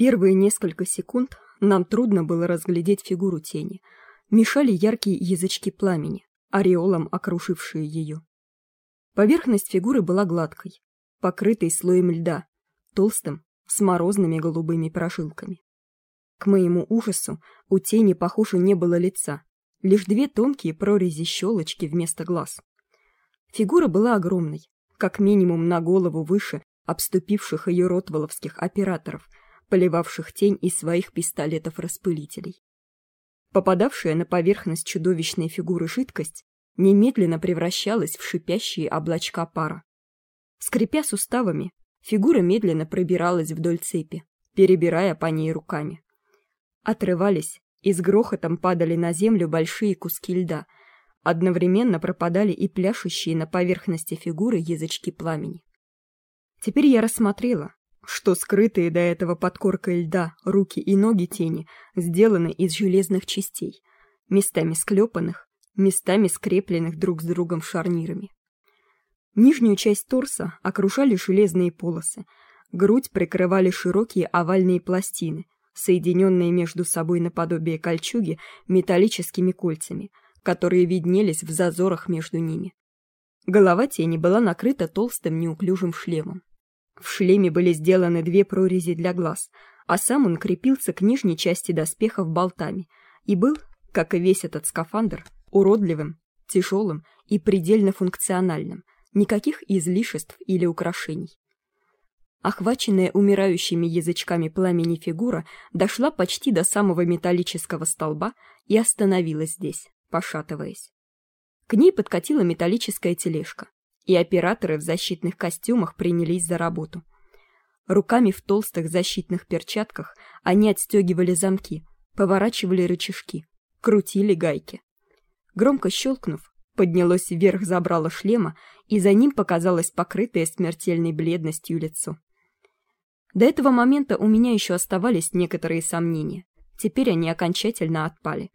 Первые несколько секунд нам трудно было разглядеть фигуру тени. Мешали яркие язычки пламени, ореолом окружившие ее. Поверхность фигуры была гладкой, покрытой слоем льда, толстым, с морозными голубыми прожилками. К моему ужасу у тени, похоже, не было лица, лишь две тонкие прорези-щелочки вместо глаз. Фигура была огромной, как минимум на голову выше обступивших ее ротволовских операторов, поливавших тень из своих пистолетов-распылителей. Попадавшая на поверхность чудовищной фигуры жидкость немедленно превращалась в шипящие облачка пара. Скрипя суставами, фигура медленно пробиралась вдоль цепи, перебирая по ней руками. Отрывались и с грохотом падали на землю большие куски льда, одновременно пропадали и пляшущие на поверхности фигуры язычки пламени. Теперь я рассмотрела, что скрытые до этого под коркой льда руки и ноги тени сделаны из железных частей, местами склепанных, местами скрепленных друг с другом шарнирами. Нижнюю часть торса окружали железные полосы, грудь прикрывали широкие овальные пластины, соединенные между собой наподобие кольчуги металлическими кольцами, которые виднелись в зазорах между ними. Голова тени была накрыта толстым неуклюжим шлемом. В шлеме были сделаны две прорези для глаз, а сам он крепился к нижней части доспехов болтами и был, как и весь этот скафандр, уродливым, тяжелым и предельно функциональным, никаких излишеств или украшений. Охваченная умирающими язычками пламени фигура дошла почти до самого металлического столба и остановилась здесь, пошатываясь. К ней подкатила металлическая тележка, и операторы в защитных костюмах принялись за работу. Руками в толстых защитных перчатках они отстегивали замки, поворачивали рычажки, крутили гайки. Громко щелкнув, поднялось вверх забрало шлема, и за ним показалось покрытое смертельной бледностью лицо. До этого момента у меня еще оставались некоторые сомнения. Теперь они окончательно отпали.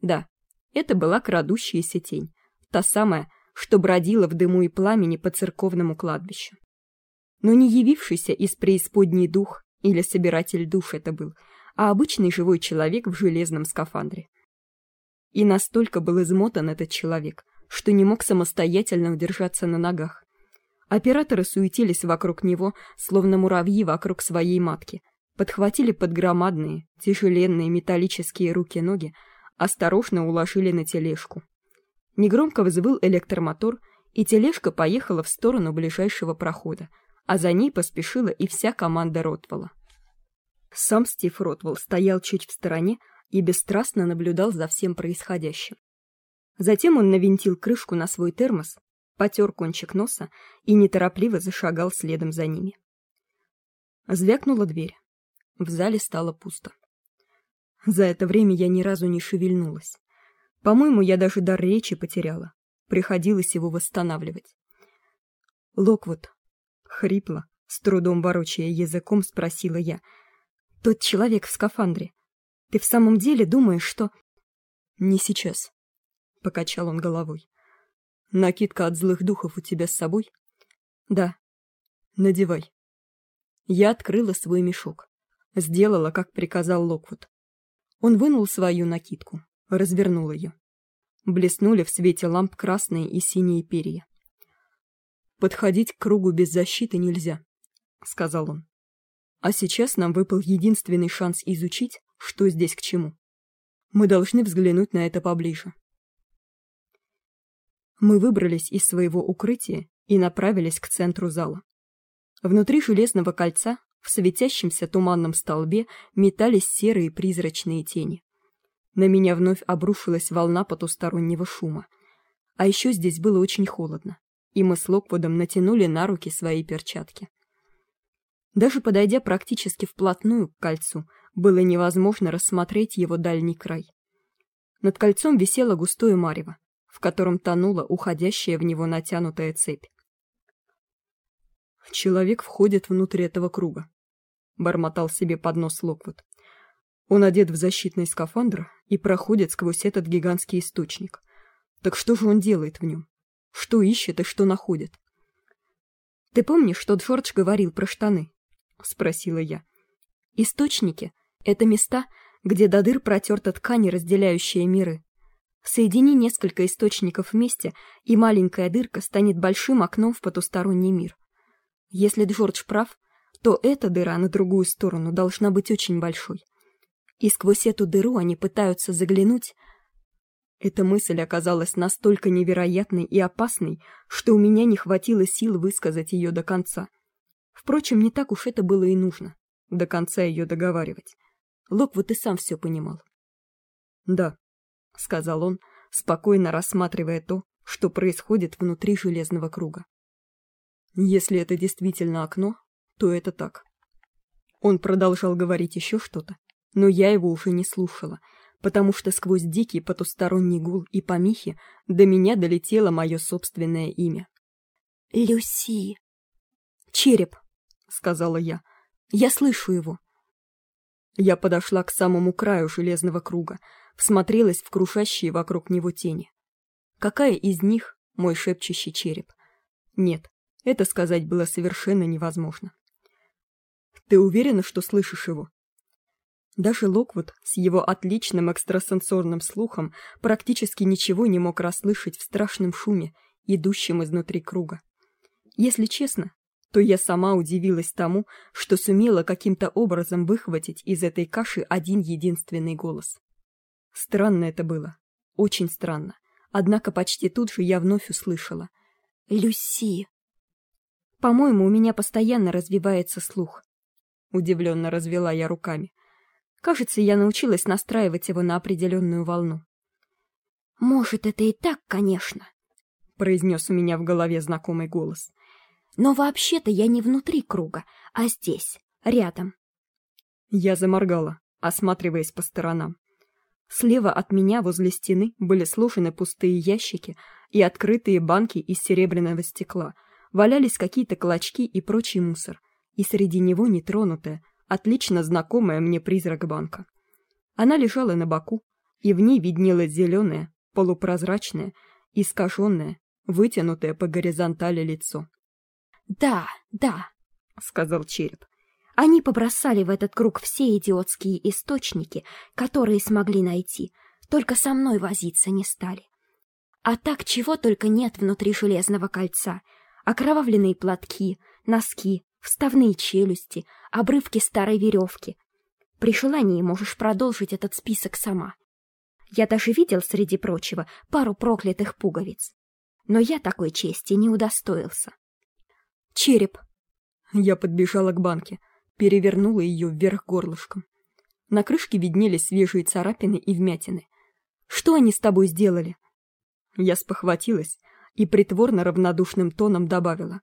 Да, это была крадущаяся тень. Та самая, что бродила в дыму и пламени по церковному кладбищу. Но не явившийся из преисподней дух или собиратель душ это был, а обычный живой человек в железном скафандре. И настолько был измотан этот человек, что не мог самостоятельно удержаться на ногах. Операторы суетились вокруг него, словно муравьи вокруг своей матки, подхватили под громадные, тяжеленные металлические руки-ноги, осторожно уложили на тележку. Негромко взвыл электромотор, и тележка поехала в сторону ближайшего прохода, а за ней поспешила и вся команда Ротвелла. Сам Стив Ротвелл стоял чуть в стороне и бесстрастно наблюдал за всем происходящим. Затем он навинтил крышку на свой термос потер кончик носа и неторопливо зашагал следом за ними. Звякнула дверь. В зале стало пусто. За это время я ни разу не шевельнулась. По-моему, я даже дар речи потеряла. Приходилось его восстанавливать. Локвуд, хрипло, с трудом ворочая языком, спросила я. Тот человек в скафандре. Ты в самом деле думаешь, что... Не сейчас. Покачал он головой. Накидка от злых духов у тебя с собой? Да. Надевай. Я открыла свой мешок. Сделала, как приказал Локвуд. Он вынул свою накидку, развернул ее. Блеснули в свете ламп красные и синие перья. Подходить к кругу без защиты нельзя, сказал он. А сейчас нам выпал единственный шанс изучить, что здесь к чему. Мы должны взглянуть на это поближе. Мы выбрались из своего укрытия и направились к центру зала. Внутри железного кольца, в светящемся туманном столбе, метались серые призрачные тени. На меня вновь обрушилась волна потустороннего шума. А еще здесь было очень холодно, и мы с Локвудом натянули на руки свои перчатки. Даже подойдя практически вплотную к кольцу, было невозможно рассмотреть его дальний край. Над кольцом висело густое марево, в котором тонула уходящая в него натянутая цепь. Человек входит внутрь этого круга, бормотал себе под нос Локвуд. Он одет в защитный скафандр и проходит сквозь этот гигантский источник. Так что же он делает в нем? Что ищет и что находит? Ты помнишь, что Джордж говорил про штаны? спросила я. Источники — это места, где до дыр протерта ткань, разделяющая миры. Соедини несколько источников вместе, и маленькая дырка станет большим окном в потусторонний мир. Если Джордж прав, то эта дыра на другую сторону должна быть очень большой. И сквозь эту дыру они пытаются заглянуть. Эта мысль оказалась настолько невероятной и опасной, что у меня не хватило сил высказать ее до конца. Впрочем, не так уж это было и нужно, до конца ее договаривать. Локвуд и сам все понимал. «Да», — сказал он, спокойно рассматривая то, что происходит внутри железного круга. «Если это действительно окно, то это так». Он продолжал говорить еще что-то, но я его уже не слушала, потому что сквозь дикий потусторонний гул и помехи до меня долетело мое собственное имя. «Люси!» «Череп!» — сказала я. «Я слышу его!» Я подошла к самому краю железного круга, всмотрелась в кружащие вокруг него тени. Какая из них мой шепчущий череп? Нет, это сказать было совершенно невозможно. Ты уверена, что слышишь его? Даже Локвуд с его отличным экстрасенсорным слухом практически ничего не мог расслышать в страшном шуме, идущем изнутри круга. Если честно, то я сама удивилась тому, что сумела каким-то образом выхватить из этой каши один единственный голос. Странно это было. Очень странно. Однако почти тут же я вновь услышала. «Люси!» «По-моему, у меня постоянно развивается слух». Удивленно развела я руками. Кажется, я научилась настраивать его на определенную волну. «Может, это и так, конечно», — произнес у меня в голове знакомый голос. Но вообще-то я не внутри круга, а здесь, рядом. Я заморгала, осматриваясь по сторонам. Слева от меня возле стены были сложены пустые ящики и открытые банки из серебряного стекла. Валялись какие-то клочки и прочий мусор, и среди него нетронутая, отлично знакомая мне призрак банка. Она лежала на боку, и в ней виднелось зеленое, полупрозрачное, искаженное, вытянутое по горизонтали лицо. «Да, да», — сказал череп. «Они побросали в этот круг все идиотские источники, которые смогли найти, только со мной возиться не стали. А так чего только нет внутри железного кольца. Окровавленные платки, носки, вставные челюсти, обрывки старой веревки. При желании можешь продолжить этот список сама. Я даже видел, среди прочего, пару проклятых пуговиц. Но я такой чести не удостоился. Череп. Я подбежала к банке, перевернула ее вверх горлышком. На крышке виднелись свежие царапины и вмятины. Что они с тобой сделали? Я спохватилась и притворно равнодушным тоном добавила.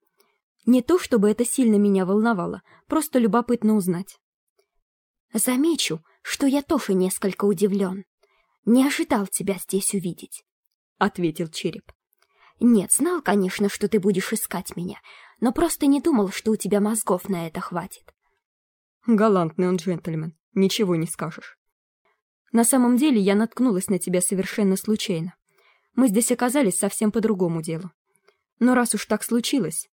Не то, чтобы это сильно меня волновало, просто любопытно узнать. Замечу, что я тоже несколько удивлен. Не ожидал тебя здесь увидеть, — ответил череп. Нет, знал, конечно, что ты будешь искать меня, но просто не думал, что у тебя мозгов на это хватит. Галантный он джентльмен, ничего не скажешь. На самом деле я наткнулась на тебя совершенно случайно. Мы здесь оказались совсем по другому делу. Но раз уж так случилось...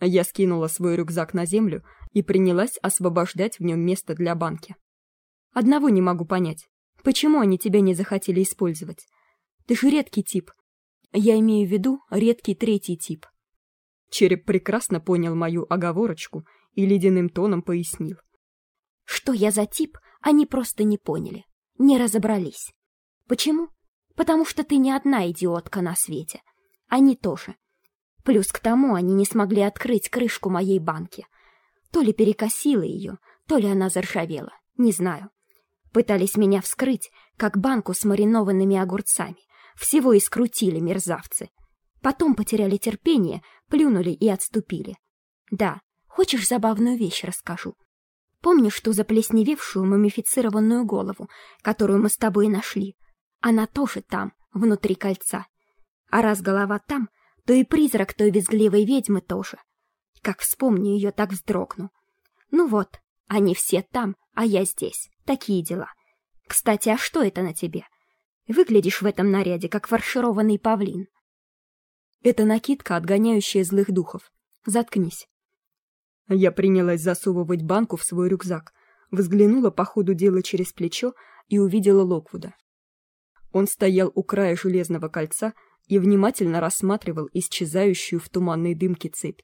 Я скинула свой рюкзак на землю и принялась освобождать в нем место для банки. Одного не могу понять. Почему они тебя не захотели использовать? Ты же редкий тип. Я имею в виду редкий третий тип. Череп прекрасно понял мою оговорочку и ледяным тоном пояснил. Что я за тип, они просто не поняли, не разобрались. Почему? Потому что ты не одна идиотка на свете. Они тоже. Плюс к тому они не смогли открыть крышку моей банки. То ли перекосило ее, то ли она заржавела, не знаю. Пытались меня вскрыть, как банку с маринованными огурцами. Всего и скрутили мерзавцы. Потом потеряли терпение, плюнули и отступили. Да, хочешь забавную вещь расскажу? Помнишь ту заплесневевшую мумифицированную голову, которую мы с тобой нашли? Она тоже там, внутри кольца. А раз голова там, то и призрак той визгливой ведьмы тоже. Как вспомню ее, так вздрогну. Ну вот, они все там, а я здесь. Такие дела. Кстати, а что это на тебе? Выглядишь в этом наряде, как фаршированный павлин. Это накидка, отгоняющая злых духов. Заткнись. Я принялась засовывать банку в свой рюкзак, взглянула по ходу дела через плечо и увидела Локвуда. Он стоял у края железного кольца и внимательно рассматривал исчезающую в туманной дымке цепь.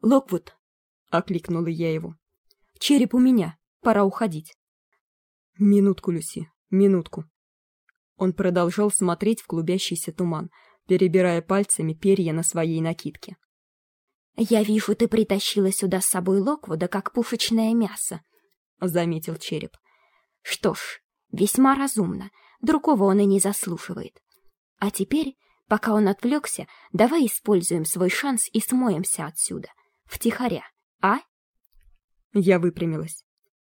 «Локвуд!» — окликнула я его. «Череп у меня. Пора уходить». «Минутку, Люси, минутку». Он продолжал смотреть в клубящийся туман, перебирая пальцами перья на своей накидке. «Я вижу, ты притащила сюда с собой Локвуда, как пушечное мясо», — заметил череп. «Что ж, весьма разумно. Другого он и не заслуживает. А теперь, пока он отвлекся, давай используем свой шанс и смоемся отсюда. Втихаря, а?» Я выпрямилась.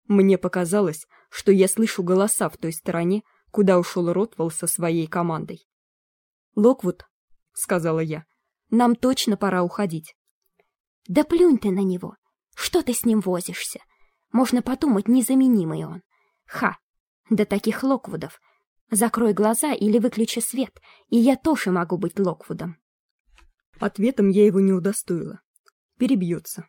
Мне показалось, что я слышу голоса в той стороне, куда ушел Ротвелл со своей командой. «Локвуд», — сказала я, — «нам точно пора уходить». Да плюнь ты на него. Что ты с ним возишься? Можно подумать, незаменимый он. Ха! Да таких Локвудов. Закрой глаза или выключи свет, и я тоже могу быть Локвудом. Ответом я его не удостоила. Перебьется.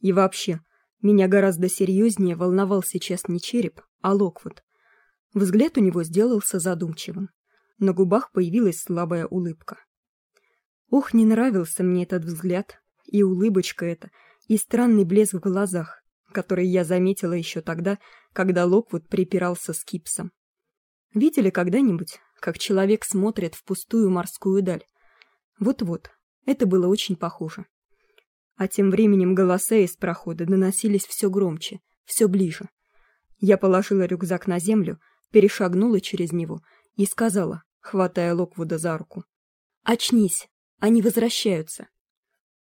И вообще, меня гораздо серьезнее волновал сейчас не череп, а Локвуд. Взгляд у него сделался задумчивым. На губах появилась слабая улыбка. Ох, не нравился мне этот взгляд, и улыбочка эта, и странный блеск в глазах, который я заметила еще тогда, когда Локвуд припирался с Кипсом. Видели когда-нибудь, как человек смотрит в пустую морскую даль? Вот-вот, это было очень похоже. А тем временем голоса из прохода доносились все громче, все ближе. Я положила рюкзак на землю, перешагнула через него и сказала, хватая Локвуда за руку. «Очнись, они возвращаются».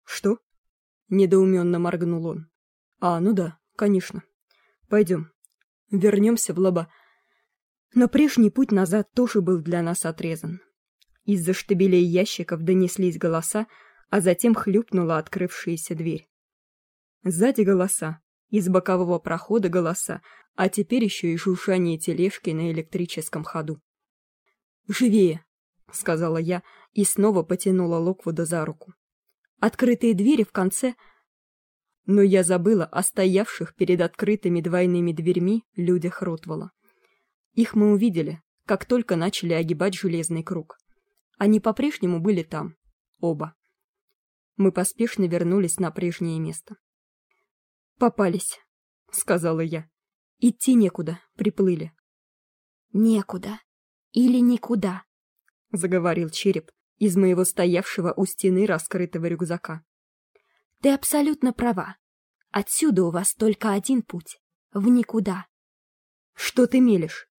«Что?» — недоуменно моргнул он. «А, ну да, конечно. Пойдем. Вернемся в лоба». Но прежний путь назад тоже был для нас отрезан. Из-за штабелей ящиков донеслись голоса, а затем хлюпнула открывшаяся дверь. Сзади голоса, из бокового прохода голоса, а теперь еще и шуршание тележки на электрическом ходу. «Живее!» — сказала я и снова потянула Локвуда за руку открытые двери в конце... Но я забыла о стоявших перед открытыми двойными дверьми людях Ротвола. Их мы увидели, как только начали огибать железный круг. Они по-прежнему были там. Оба. Мы поспешно вернулись на прежнее место. «Попались», — сказала я. «Идти некуда, приплыли». «Некуда. Или никуда», — заговорил череп, из моего стоявшего у стены раскрытого рюкзака. «Ты абсолютно права. Отсюда у вас только один путь. В никуда». «Что ты мелешь?»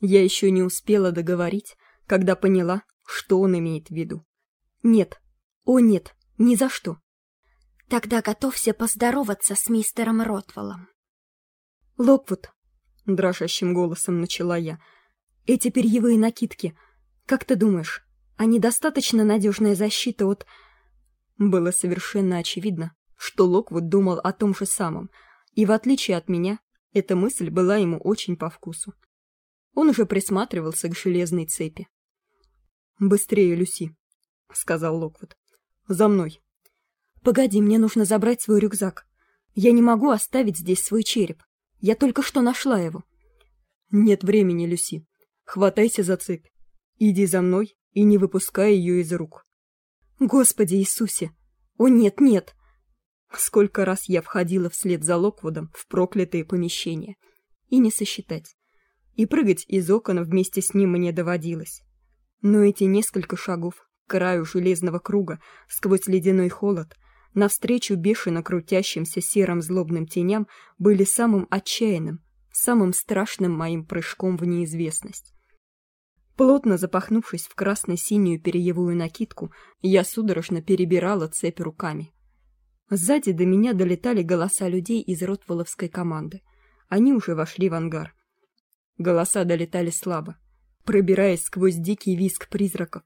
Я еще не успела договорить, когда поняла, что он имеет в виду. «Нет. О, нет. Ни за что». «Тогда готовься поздороваться с мистером Ротвеллом». «Локвуд», — дрожащим голосом начала я, — «эти перьевые накидки, как ты думаешь, а недостаточно надежная защита от... Было совершенно очевидно, что Локвуд думал о том же самом, и в отличие от меня, эта мысль была ему очень по вкусу. Он уже присматривался к железной цепи. «Быстрее, Люси», — сказал Локвуд. «За мной». «Погоди, мне нужно забрать свой рюкзак. Я не могу оставить здесь свой череп. Я только что нашла его». «Нет времени, Люси. Хватайся за цепь. Иди за мной и не выпуская ее из рук. «Господи Иисусе! О, нет, нет!» Сколько раз я входила вслед за Локвудом в проклятые помещения. И не сосчитать. И прыгать из окон вместе с ним мне доводилось. Но эти несколько шагов к краю железного круга сквозь ледяной холод навстречу бешено крутящимся серым злобным теням были самым отчаянным, самым страшным моим прыжком в неизвестность. Плотно запахнувшись в красно-синюю перьевую накидку, я судорожно перебирала цепь руками. Сзади до меня долетали голоса людей из Ротволовской команды. Они уже вошли в ангар. Голоса долетали слабо, пробираясь сквозь дикий визг призраков,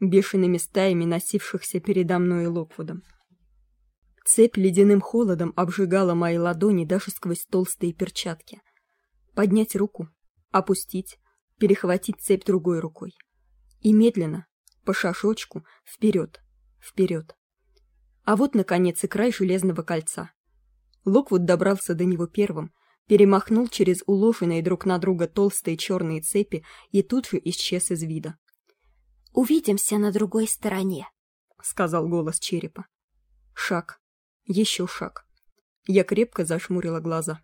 бешеными стаями носившихся передо мной Локвудом. Цепь ледяным холодом обжигала мои ладони даже сквозь толстые перчатки. Поднять руку, опустить, перехватить цепь другой рукой. И медленно, по шашочку, вперед, вперед. А вот, наконец, и край железного кольца. Локвуд добрался до него первым, перемахнул через уложенные друг на друга толстые черные цепи и тут же исчез из вида. «Увидимся на другой стороне», — сказал голос черепа. Шаг. Еще шаг. Я крепко зашмурила глаза.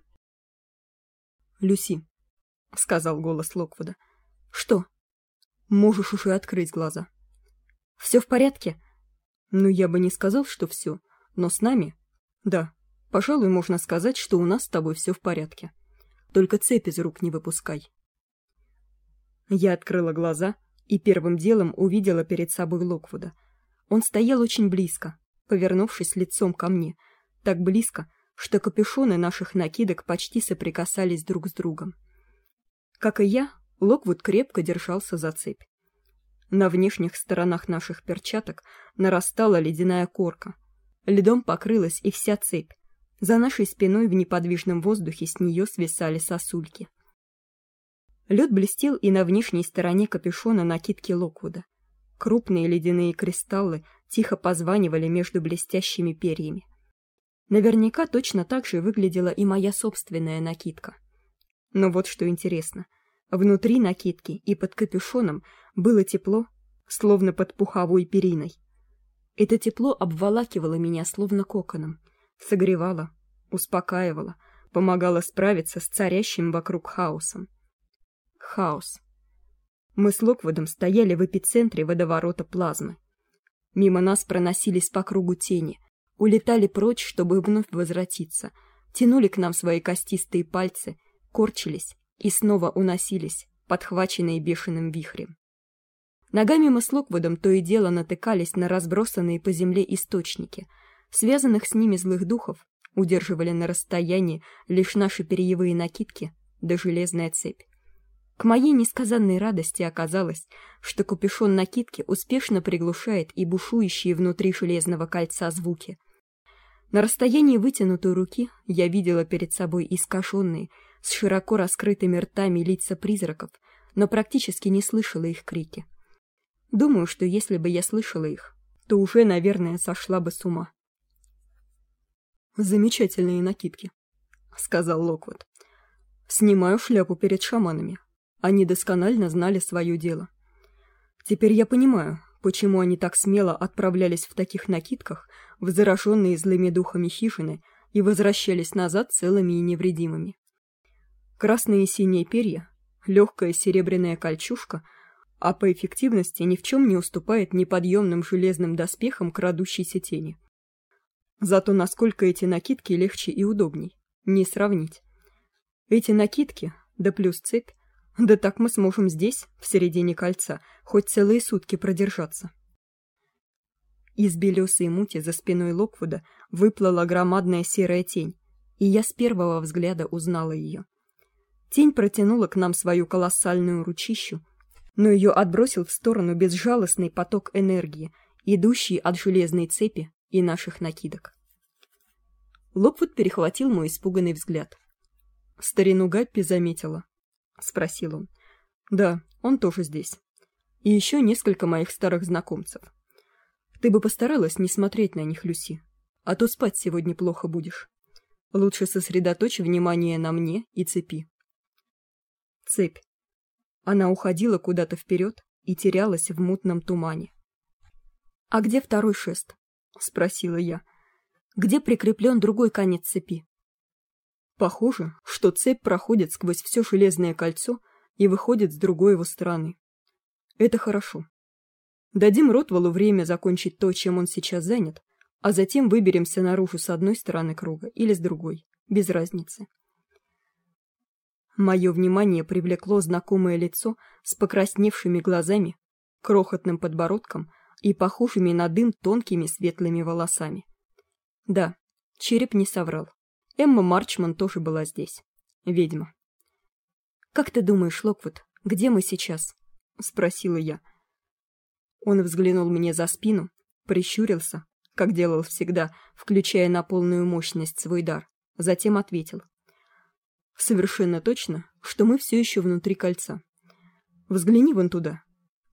«Люси», — сказал голос Локвуда. «Что?» «Можешь уже открыть глаза». «Все в порядке?» «Ну, я бы не сказал, что все, но с нами...» «Да, пожалуй, можно сказать, что у нас с тобой все в порядке. Только цепь из рук не выпускай». Я открыла глаза и первым делом увидела перед собой Локвуда. Он стоял очень близко, повернувшись лицом ко мне, так близко, что капюшоны наших накидок почти соприкасались друг с другом. Как и я, Локвуд крепко держался за цепь. На внешних сторонах наших перчаток нарастала ледяная корка. Льдом покрылась и вся цепь. За нашей спиной в неподвижном воздухе с нее свисали сосульки. Лед блестел и на внешней стороне капюшона накидки Локвуда. Крупные ледяные кристаллы тихо позванивали между блестящими перьями. Наверняка точно так же выглядела и моя собственная накидка. Но вот что интересно. Внутри накидки и под капюшоном было тепло, словно под пуховой периной. Это тепло обволакивало меня словно коконом, согревало, успокаивало, помогало справиться с царящим вокруг хаосом хаос. Мы с Локвудом стояли в эпицентре водоворота плазмы. Мимо нас проносились по кругу тени, улетали прочь, чтобы вновь возвратиться, тянули к нам свои костистые пальцы, корчились и снова уносились, подхваченные бешеным вихрем. Ногами мы с Локвудом то и дело натыкались на разбросанные по земле источники. Связанных с ними злых духов удерживали на расстоянии лишь наши перьевые накидки да железная цепь. К моей несказанной радости оказалось, что капюшон накидки успешно приглушает и бушующие внутри железного кольца звуки. На расстоянии вытянутой руки я видела перед собой искаженные, с широко раскрытыми ртами лица призраков, но практически не слышала их крики. Думаю, что если бы я слышала их, то уже, наверное, сошла бы с ума. «Замечательные накидки», — сказал Локвуд. «Снимаю шляпу перед шаманами. Они досконально знали свое дело. Теперь я понимаю, почему они так смело отправлялись в таких накидках в зараженные злыми духами хижины и возвращались назад целыми и невредимыми. Красные и синие перья, легкая серебряная кольчужка, а по эффективности ни в чем не уступает неподъемным железным доспехам крадущейся тени. Зато насколько эти накидки легче и удобней, не сравнить. Эти накидки, да плюс цепь, да так мы сможем здесь, в середине кольца, хоть целые сутки продержаться. Из белесой мути за спиной Локвуда выплыла громадная серая тень, и я с первого взгляда узнала ее. Тень протянула к нам свою колоссальную ручищу, но ее отбросил в сторону безжалостный поток энергии, идущий от железной цепи и наших накидок. Локвуд перехватил мой испуганный взгляд. Старину Гаппи заметила, спросил он. Да, он тоже здесь. И еще несколько моих старых знакомцев. Ты бы постаралась не смотреть на них, Люси, а то спать сегодня плохо будешь. Лучше сосредоточь внимание на мне и цепи. Цепь. Она уходила куда-то вперед и терялась в мутном тумане. А где второй шест? Спросила я. Где прикреплен другой конец цепи? Похоже, что цепь проходит сквозь все железное кольцо и выходит с другой его стороны. Это хорошо. Дадим Ротвалу время закончить то, чем он сейчас занят, а затем выберемся наружу с одной стороны круга или с другой, без разницы. Мое внимание привлекло знакомое лицо с покрасневшими глазами, крохотным подбородком и похожими на дым тонкими светлыми волосами. Да, череп не соврал. Эмма Марчман тоже была здесь. Ведьма. «Как ты думаешь, Локвуд, где мы сейчас?» — спросила я. Он взглянул мне за спину, прищурился, как делал всегда, включая на полную мощность свой дар, затем ответил. «Совершенно точно, что мы все еще внутри кольца. Взгляни вон туда.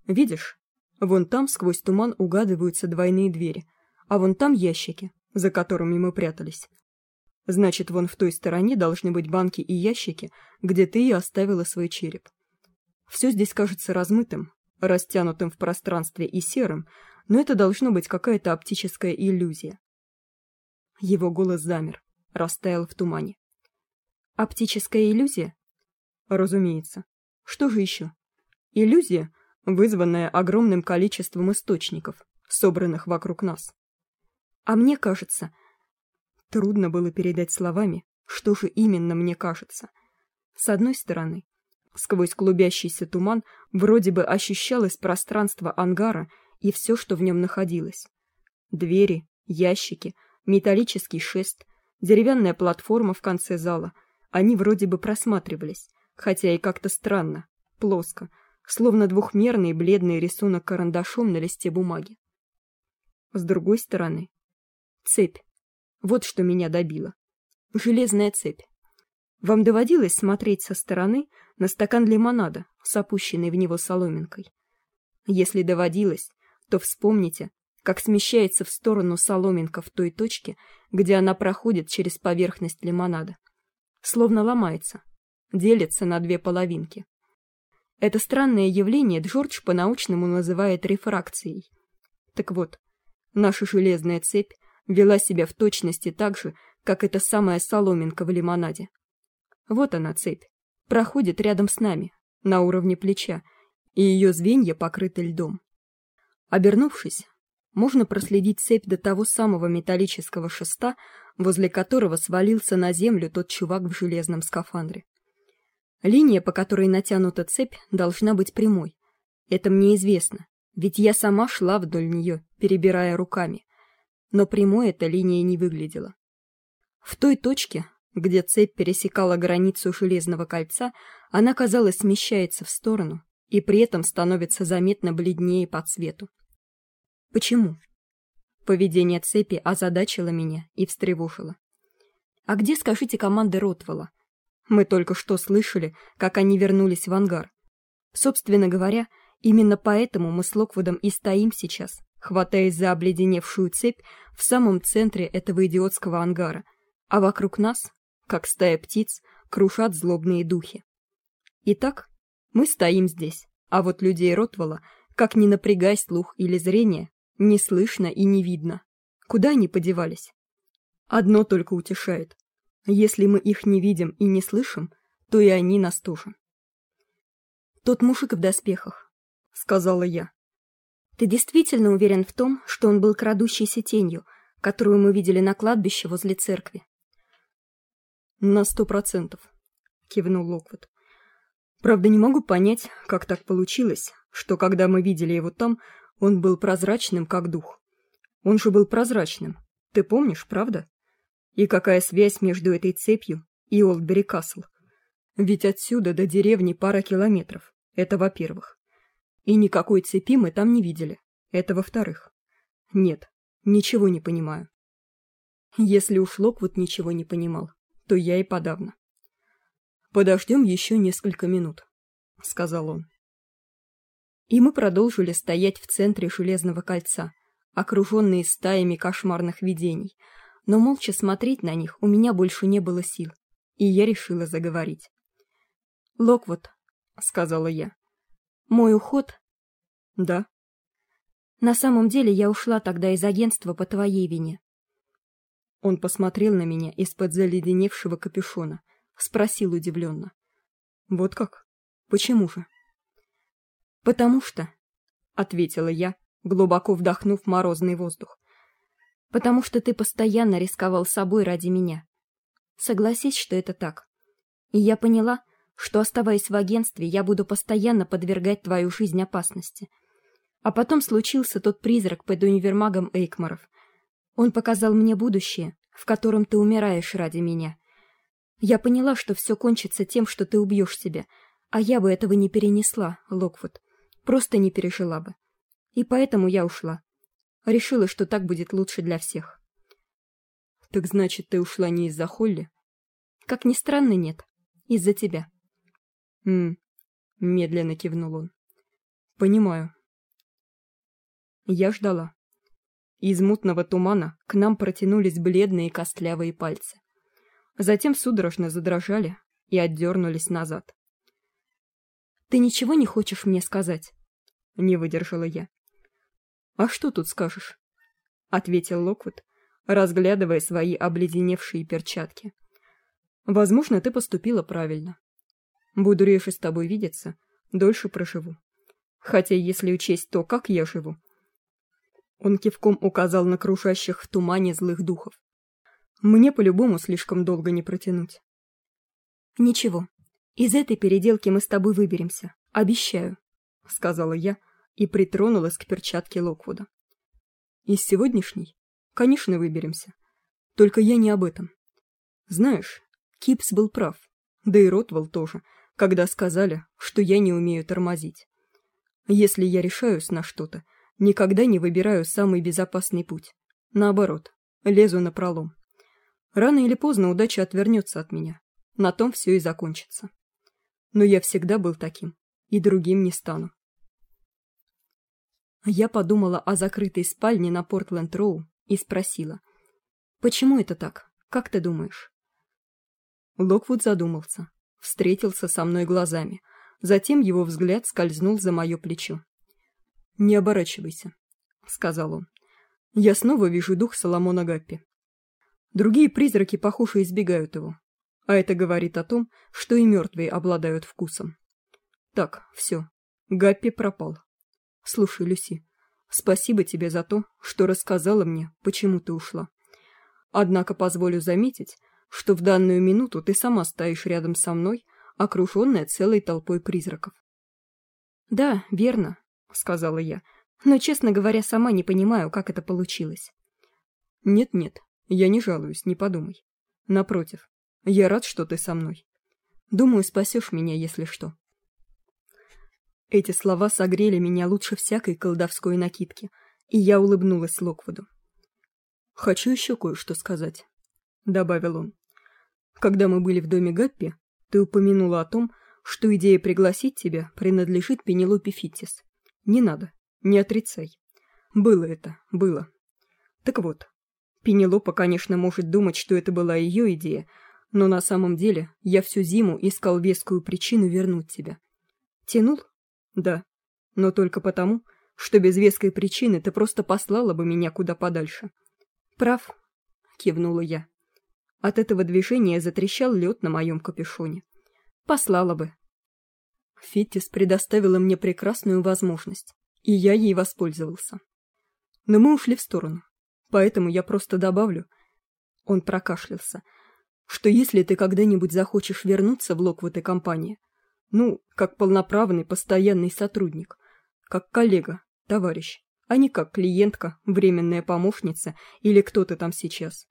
Видишь? Вон там сквозь туман угадываются двойные двери, а вон там ящики, за которыми мы прятались. Значит, вон в той стороне должны быть банки и ящики, где ты и оставила свой череп. Все здесь кажется размытым, растянутым в пространстве и серым, но это должно быть какая-то оптическая иллюзия. Его голос замер, растаял в тумане. Оптическая иллюзия? Разумеется. Что же еще? Иллюзия, вызванная огромным количеством источников, собранных вокруг нас. А мне кажется, Трудно было передать словами, что же именно мне кажется. С одной стороны, сквозь клубящийся туман вроде бы ощущалось пространство ангара и все, что в нем находилось. Двери, ящики, металлический шест, деревянная платформа в конце зала. Они вроде бы просматривались, хотя и как-то странно, плоско, словно двухмерный бледный рисунок карандашом на листе бумаги. С другой стороны, цепь, вот что меня добило. Железная цепь. Вам доводилось смотреть со стороны на стакан лимонада с опущенной в него соломинкой? Если доводилось, то вспомните, как смещается в сторону соломинка в той точке, где она проходит через поверхность лимонада. Словно ломается, делится на две половинки. Это странное явление Джордж по-научному называет рефракцией. Так вот, наша железная цепь вела себя в точности так же, как эта самая соломинка в лимонаде. Вот она цепь, проходит рядом с нами, на уровне плеча, и ее звенья покрыты льдом. Обернувшись, можно проследить цепь до того самого металлического шеста, возле которого свалился на землю тот чувак в железном скафандре. Линия, по которой натянута цепь, должна быть прямой. Это мне известно, ведь я сама шла вдоль нее, перебирая руками но прямой эта линия не выглядела. В той точке, где цепь пересекала границу железного кольца, она, казалось, смещается в сторону и при этом становится заметно бледнее по цвету. Почему? Поведение цепи озадачило меня и встревожило. А где, скажите, команды Ротвелла? Мы только что слышали, как они вернулись в ангар. Собственно говоря, именно поэтому мы с Локвудом и стоим сейчас, хватаясь за обледеневшую цепь в самом центре этого идиотского ангара, а вокруг нас, как стая птиц, крушат злобные духи. Итак, мы стоим здесь, а вот людей Ротвелла, как ни напрягай слух или зрение, не слышно и не видно. Куда они подевались? Одно только утешает. Если мы их не видим и не слышим, то и они нас тоже. «Тот мужик в доспехах», — сказала я. Ты действительно уверен в том, что он был крадущейся тенью, которую мы видели на кладбище возле церкви? На сто процентов, кивнул Локвуд. Правда, не могу понять, как так получилось, что когда мы видели его там, он был прозрачным, как дух. Он же был прозрачным. Ты помнишь, правда? И какая связь между этой цепью и Олдбери Касл? Ведь отсюда до деревни пара километров. Это во-первых. И никакой цепи мы там не видели. Это во-вторых. Нет, ничего не понимаю. Если уж Локвуд ничего не понимал, то я и подавно. «Подождем еще несколько минут», — сказал он. И мы продолжили стоять в центре железного кольца, окруженные стаями кошмарных видений, но молча смотреть на них у меня больше не было сил, и я решила заговорить. «Локвуд», — сказала я, мой уход... Да. На самом деле я ушла тогда из агентства по твоей вине. Он посмотрел на меня из-под заледеневшего капюшона, спросил удивленно. Вот как? Почему же? Потому что, ответила я, глубоко вдохнув морозный воздух. Потому что ты постоянно рисковал собой ради меня. Согласись, что это так. И я поняла, что, оставаясь в агентстве, я буду постоянно подвергать твою жизнь опасности. А потом случился тот призрак под универмагом Эйкмаров. Он показал мне будущее, в котором ты умираешь ради меня. Я поняла, что все кончится тем, что ты убьешь себя, а я бы этого не перенесла, Локвуд. Просто не пережила бы. И поэтому я ушла. Решила, что так будет лучше для всех. Так значит, ты ушла не из-за Холли? Как ни странно, нет. Из-за тебя. «М-м», медленно кивнул он. «Понимаю». Я ждала. Из мутного тумана к нам протянулись бледные костлявые пальцы. затем судорожно задрожали и отдернулись назад. «Ты ничего не хочешь мне сказать?» — не выдержала я. «А что тут скажешь?» — ответил Локвуд, разглядывая свои обледеневшие перчатки. «Возможно, ты поступила правильно. Буду реже с тобой видеться, дольше проживу. Хотя, если учесть то, как я живу...» Он кивком указал на кружащих в тумане злых духов. «Мне по-любому слишком долго не протянуть». «Ничего, из этой переделки мы с тобой выберемся, обещаю», — сказала я и притронулась к перчатке Локвуда. «Из сегодняшней? Конечно, выберемся. Только я не об этом. Знаешь, Кипс был прав, да и Ротвелл тоже, когда сказали, что я не умею тормозить. Если я решаюсь на что-то, никогда не выбираю самый безопасный путь. Наоборот, лезу на пролом. Рано или поздно удача отвернется от меня. На том все и закончится. Но я всегда был таким, и другим не стану. Я подумала о закрытой спальне на Портленд-Роу и спросила. «Почему это так? Как ты думаешь?» Локвуд задумался, встретился со мной глазами, затем его взгляд скользнул за мое плечо. «Не оборачивайся», — сказал он. «Я снова вижу дух Соломона Гаппи. Другие призраки, похоже, избегают его. А это говорит о том, что и мертвые обладают вкусом. Так, все. Гаппи пропал. Слушай, Люси, спасибо тебе за то, что рассказала мне, почему ты ушла. Однако позволю заметить, что в данную минуту ты сама стоишь рядом со мной, окруженная целой толпой призраков. «Да, верно», — сказала я, но, честно говоря, сама не понимаю, как это получилось. «Нет-нет, я не жалуюсь, не подумай. Напротив, я рад, что ты со мной. Думаю, спасешь меня, если что». Эти слова согрели меня лучше всякой колдовской накидки, и я улыбнулась Локвуду. «Хочу еще кое-что сказать», — добавил он. «Когда мы были в доме Гаппи, ты упомянула о том, что идея пригласить тебя принадлежит Пенелопе Фиттис. Не надо, не отрицай. Было это, было. Так вот, Пенелопа, конечно, может думать, что это была ее идея, но на самом деле я всю зиму искал вескую причину вернуть тебя. Тянул? Да. Но только потому, что без веской причины ты просто послала бы меня куда подальше. Прав, кивнула я. От этого движения затрещал лед на моем капюшоне. Послала бы. Фиттис предоставила мне прекрасную возможность, и я ей воспользовался. Но мы ушли в сторону, поэтому я просто добавлю... Он прокашлялся — что если ты когда-нибудь захочешь вернуться в Локвуд и компания, ну, как полноправный постоянный сотрудник, как коллега, товарищ, а не как клиентка, временная помощница или кто то там сейчас,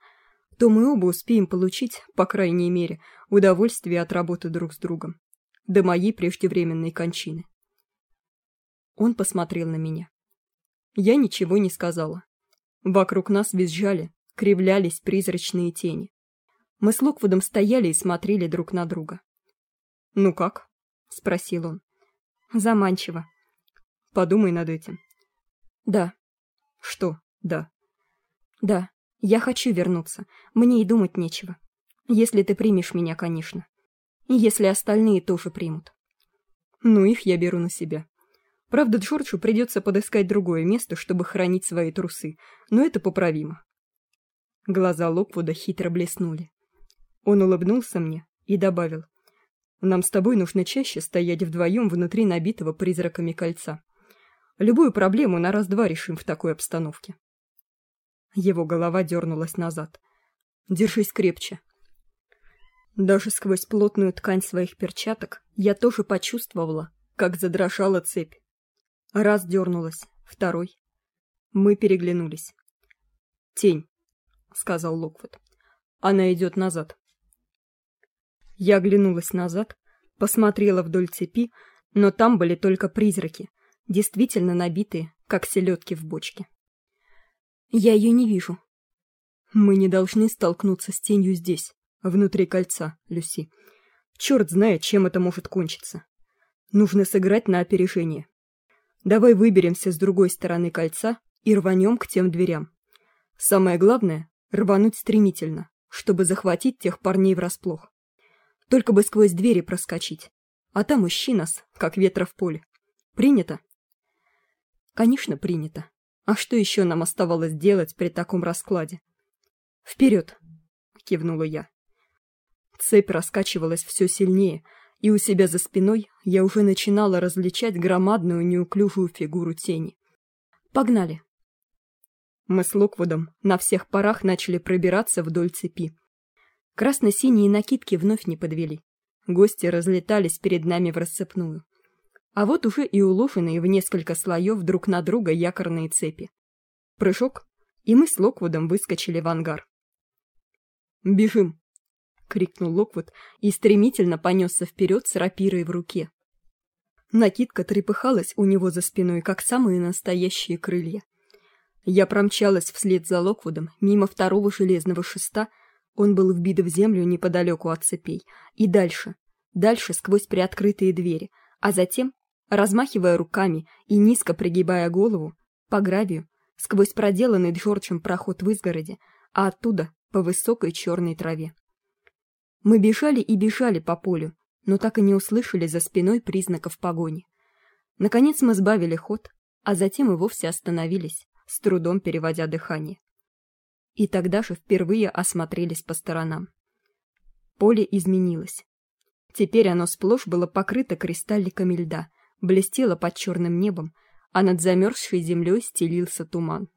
то мы оба успеем получить, по крайней мере, удовольствие от работы друг с другом. До моей преждевременной кончины. Он посмотрел на меня. Я ничего не сказала. Вокруг нас визжали, кривлялись призрачные тени. Мы с Локвудом стояли и смотрели друг на друга. «Ну как?» — спросил он. «Заманчиво». «Подумай над этим». «Да». «Что «да»?» «Да, я хочу вернуться. Мне и думать нечего. Если ты примешь меня, конечно. И если остальные тоже примут». «Ну, их я беру на себя. Правда, Джорджу придется подыскать другое место, чтобы хранить свои трусы, но это поправимо». Глаза Локвуда хитро блеснули. Он улыбнулся мне и добавил. «Нам с тобой нужно чаще стоять вдвоем внутри набитого призраками кольца. Любую проблему на раз-два решим в такой обстановке». Его голова дернулась назад. «Держись крепче». Даже сквозь плотную ткань своих перчаток я тоже почувствовала, как задрожала цепь. Раз дернулась, второй. Мы переглянулись. «Тень», — сказал Локвуд. «Она идет назад». Я оглянулась назад, посмотрела вдоль цепи, но там были только призраки, действительно набитые, как селедки в бочке. Я ее не вижу. Мы не должны столкнуться с тенью здесь, внутри кольца, Люси. Черт знает, чем это может кончиться. Нужно сыграть на опережение. Давай выберемся с другой стороны кольца и рванем к тем дверям. Самое главное — рвануть стремительно, чтобы захватить тех парней врасплох. Только бы сквозь двери проскочить. А там ищи нас, как ветра в поле. Принято? Конечно, принято. А что еще нам оставалось делать при таком раскладе? Вперед! кивнула я. Цепь раскачивалась все сильнее, и у себя за спиной я уже начинала различать громадную неуклюжую фигуру тени. Погнали! Мы с Локвудом на всех парах начали пробираться вдоль цепи. Красно-синие накидки вновь не подвели. Гости разлетались перед нами в рассыпную. А вот уже и уложенные в несколько слоев друг на друга якорные цепи. Прыжок, и мы с Локвудом выскочили в ангар. «Бежим!» — крикнул Локвуд и стремительно понесся вперед с рапирой в руке. Накидка трепыхалась у него за спиной, как самые настоящие крылья. Я промчалась вслед за Локвудом мимо второго железного шеста, он был вбит в землю неподалеку от цепей, и дальше, дальше сквозь приоткрытые двери, а затем, размахивая руками и низко пригибая голову, по гравию, сквозь проделанный Джорджем проход в изгороде, а оттуда по высокой черной траве. Мы бежали и бежали по полю, но так и не услышали за спиной признаков погони. Наконец мы сбавили ход, а затем и вовсе остановились, с трудом переводя дыхание. И тогда же впервые осмотрелись по сторонам. Поле изменилось. Теперь оно сплошь было покрыто кристалликами льда, блестело под черным небом, а над замерзшей землей стелился туман.